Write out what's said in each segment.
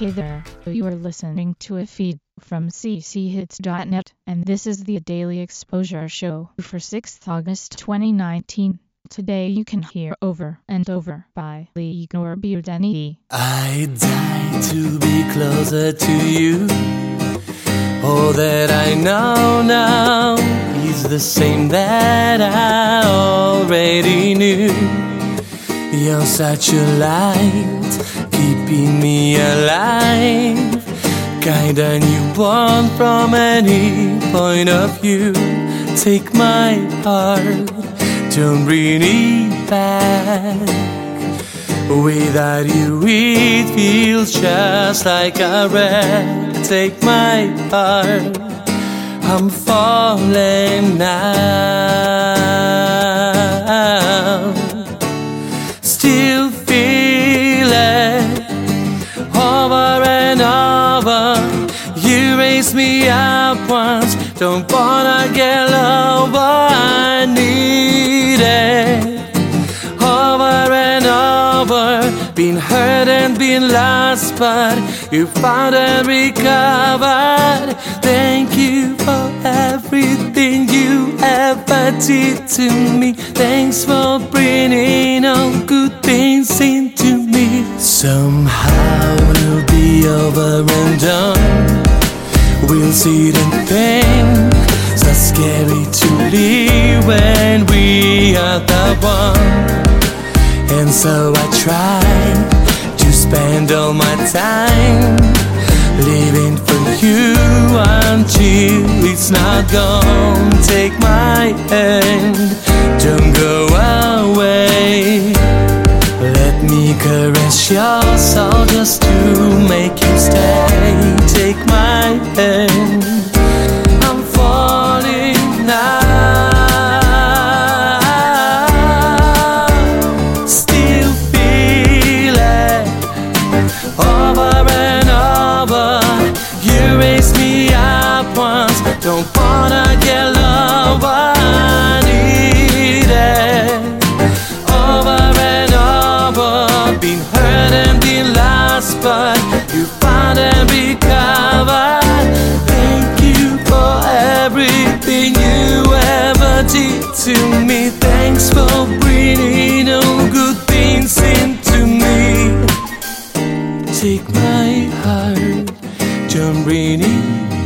Hey there, you are listening to a feed from cchits.net, and this is the Daily Exposure Show for 6th August 2019. Today you can hear Over and Over by Igor Birdeni. I die to be closer to you. All that I know now is the same that I already knew. You're such a light, keeping me alive. Kind of newborn from any point of view. Take my heart, don't bring it back. Without you, it feels just like a wreck. Take my heart, I'm falling now. Raise me up once, don't wanna get over. I need it over and over. Been hurt and been lost, but you found and recovered. Thank you for everything you ever did to me. Thanks for bringing all good things into me. Somehow it'll be over and done. The thing so scary to leave when we are the one. And so I try to spend all my time living for you until it's not gone. Take my hand, don't go away. Let me caress your soul just once, don't wanna get lower. I need it over and over. Been hurt and been lost, but you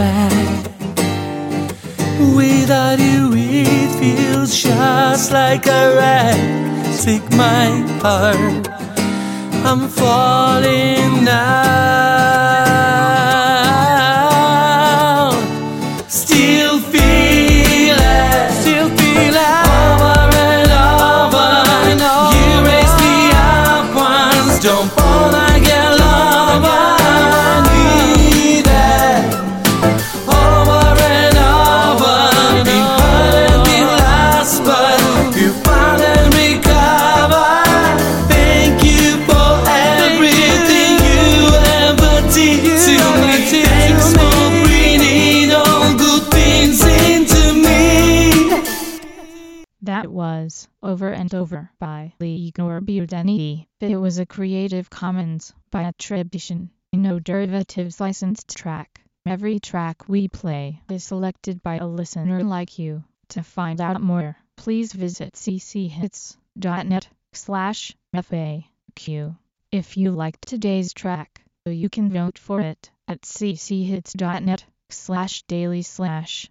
back. Without you, it feels just like a wreck. Take my heart, I'm falling now. That was Over and Over by Igor Birdeni. It was a Creative Commons by attribution, no derivatives licensed track. Every track we play is selected by a listener like you. To find out more, please visit cchits.net slash FAQ. If you liked today's track, you can vote for it at cchits.net slash daily slash